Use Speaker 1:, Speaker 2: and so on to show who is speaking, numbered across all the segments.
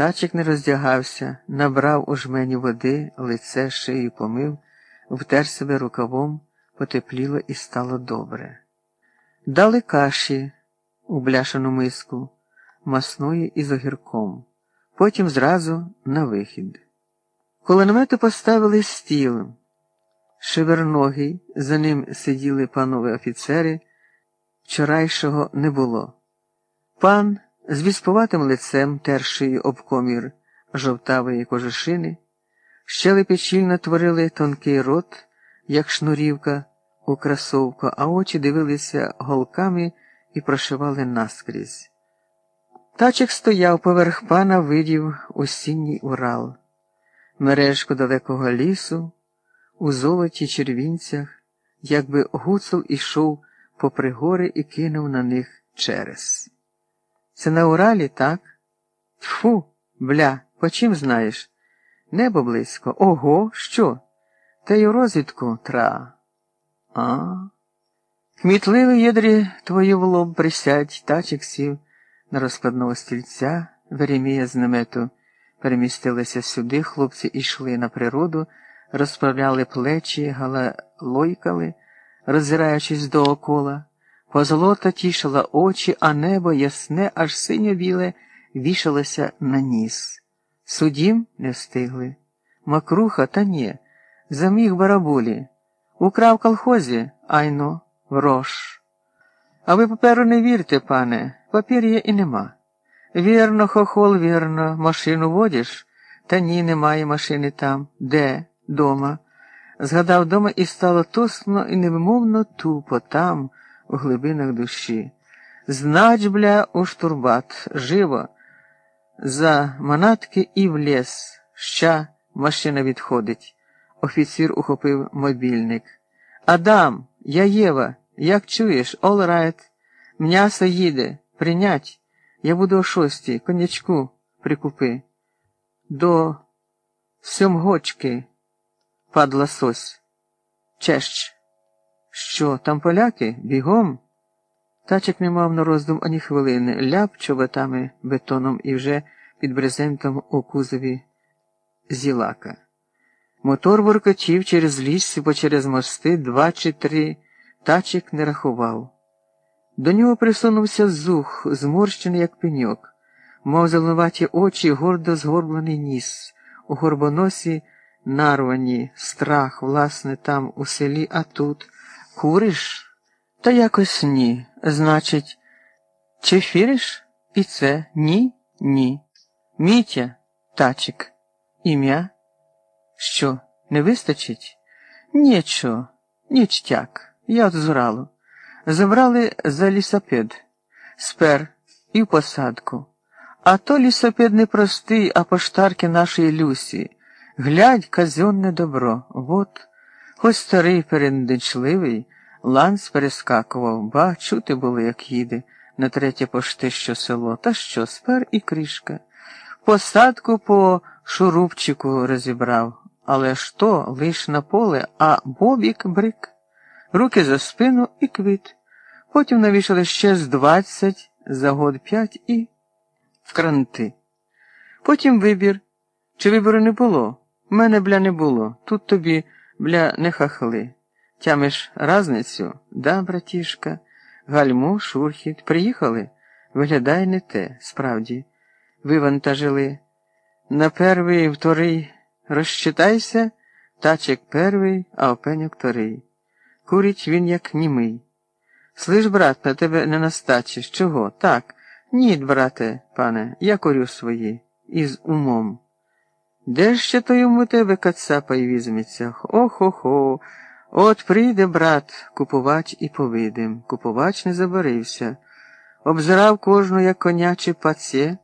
Speaker 1: Тачик не роздягався, набрав у жмені води, лице, шию помив, втер себе рукавом, потепліло і стало добре. Дали каші у бляшану миску, масної із огірком, потім зразу на вихід. Коло намету поставили стіл. Шеверногий, за ним сиділи панове офіцери, вчорайшого не було. Пан з віспуватим лицем тершої об комір жовтавої кожушини, щелепі щільно творили тонкий рот, як шнурівка у красовку, а очі дивилися голками і прошивали наскрізь. Тачик стояв поверх пана, видів осінній Урал, мережку далекого лісу, у золоті червінцях, якби гуцул ішов попри гори і кинув на них через. Це на Уралі, так? Тьфу, бля, по чим знаєш? Небо близько. Ого, що? Та й у розвідку тра. А. Кмітливий ядрі твою в лоб присядь, тачик сів на розкладного стільця, Веремія з намету перемістилися сюди, хлопці йшли на природу, розправляли плечі, галалойкали, роззираючись доокола. Позолота тішила очі, а небо ясне, аж синьо біле, вішалося на ніс. Судім не встигли. Макруха, та ні, заміг барабулі. Украв колхозі, айно, врош. А ви паперу не вірте, пане, папір'я і нема. Вірно, хохол, вірно, машину водиш? Та ні, немає машини там. Де? Дома. Згадав дома і стало тосно і невимовно тупо там у глибинах душі. Знач, бля, у штурбат, живо, за манатки і в ліс. Ща машина відходить. Офіцір ухопив мобільник. Адам, я Єва, як чуєш, all right. М'ясо їде, прийнять. Я буду о шостій, конячку прикупи. До сьомгочки, падла сось. Чещ. Що, там поляки? Бігом? Тачик не мав на роздум ані хвилини, ляп чоботами бетоном і вже під брезентом у кузові зілака. Мотор воркотів через ліс, бо через мости два чи три тачик не рахував. До нього присунувся зух, зморщений, як пеньок, мав зеленуваті очі, гордо згорблений ніс, у горбоносі нарвані, страх, власне, там у селі, а тут. Куриш? Та якось ні. Значить, чи фіриш? І це ні, ні. Мітя, тачик, ім'я? Що, не вистачить? Нічого, нічтяк. Я от зуралу. Забрали за лісопед, спер і в посадку. А то лісопед не простий, а поштарки нашої Люсі. Глядь, казенне добро. Вот. Хоч старий передичливий, ланц перескакував, ба чути було, як їде, на третє пошти що село, та що, спер і кришка. Посадку по шурупчику розібрав, але ж то лиш на поле, а бобік брик, руки за спину і квит. Потім навішали ще з двадцять, за год п'ять і в кранти. Потім вибір. Чи вибору не було? Мене, бля, не було. Тут тобі. Бля, не хахли. Тямиш разницю? Да, братішка. Гальму, шурхіт. Приїхали? Виглядає не те, справді. Вивантажили. На перший, вторий розчитайся, тачик перший, а опеньок вторий. Курить він, як німий. Слиш, брат, на тебе не настачиш. Чого? Так. Ні, брате, пане, я курю свої, із умом. Де ж ще то йому тебе кацапай візьметься? Охо-хо. От прийде брат, купувач і повидим. Купувач не забарився. Обзирав кожну, як коняче паце,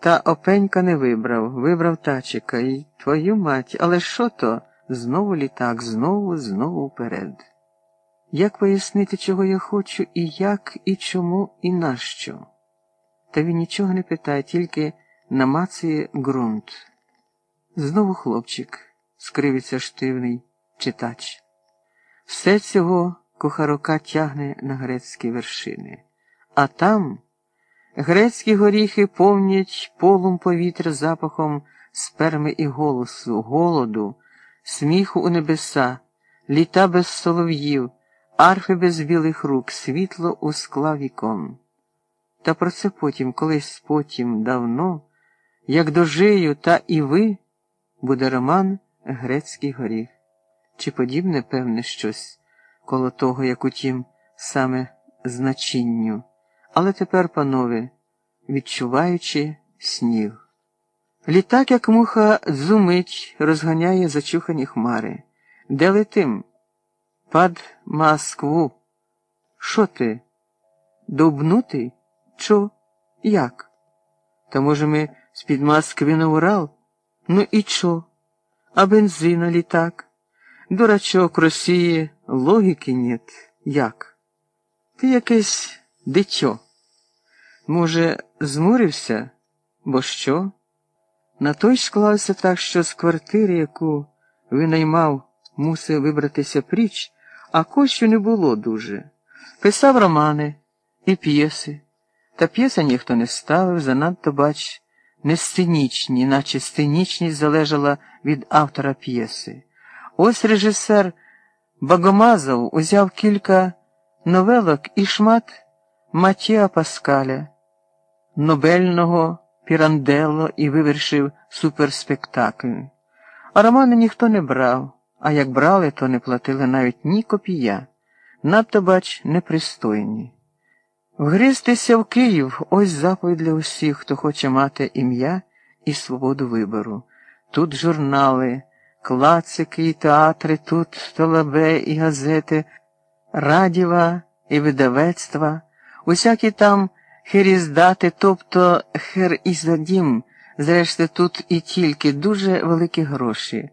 Speaker 1: та опенька не вибрав, вибрав тачика і твою мать, але що то? Знову літак, знову, знову вперед. Як пояснити, чого я хочу, і як, і чому, і нащо? Та він нічого не питає, тільки намацує ґрунт. Знову хлопчик, скривиться штивний читач. Все цього кухарока тягне на грецькі вершини, а там Грецькі горіхи повнять полум повітря запахом сперми і голосу, голоду, сміху у небеса, літа без солов'їв, арфи без білих рук, світло у скла вікон. Та про це потім, колись потім, давно, як дожию, та і ви, буде роман Грецький горіх. Чи подібне, певне, щось коло того, як утім, саме значінню. Але тепер, панове, відчуваючи сніг. Літак, як муха, зумить, розганяє зачухані хмари. Де летим? Пад Москву. Що ти? Довбнутий? Чо? Як? Та може ми з-під Москви на Урал? Ну і чо? А бензина літак? Дурачок Росії, логіки нет. Як? Ти якесь дитьо. Може, змурився? Бо що? На той склався так, що з квартири, яку винаймав, мусив вибратися пріч, а коштю не було дуже. Писав романи і п'єси, та п'єса ніхто не ставив, занадто, бач, не сценічні, наче сценічність залежала від автора п'єси. Ось режисер Багомазов узяв кілька новелок і шмат Матіа Паскаля, Нобельного Піранделло і вивершив суперспектакль. А романи ніхто не брав, а як брали, то не платили навіть ні копія, надто, бач, непристойні. Вгризтися в Київ ось заповідь для усіх, хто хоче мати ім'я і свободу вибору. Тут журнали, клацики і театри, тут столабе і газети, радіва і видавецтва, усякі там херіздати, тобто хер і задім, зрешти тут і тільки дуже великі гроші.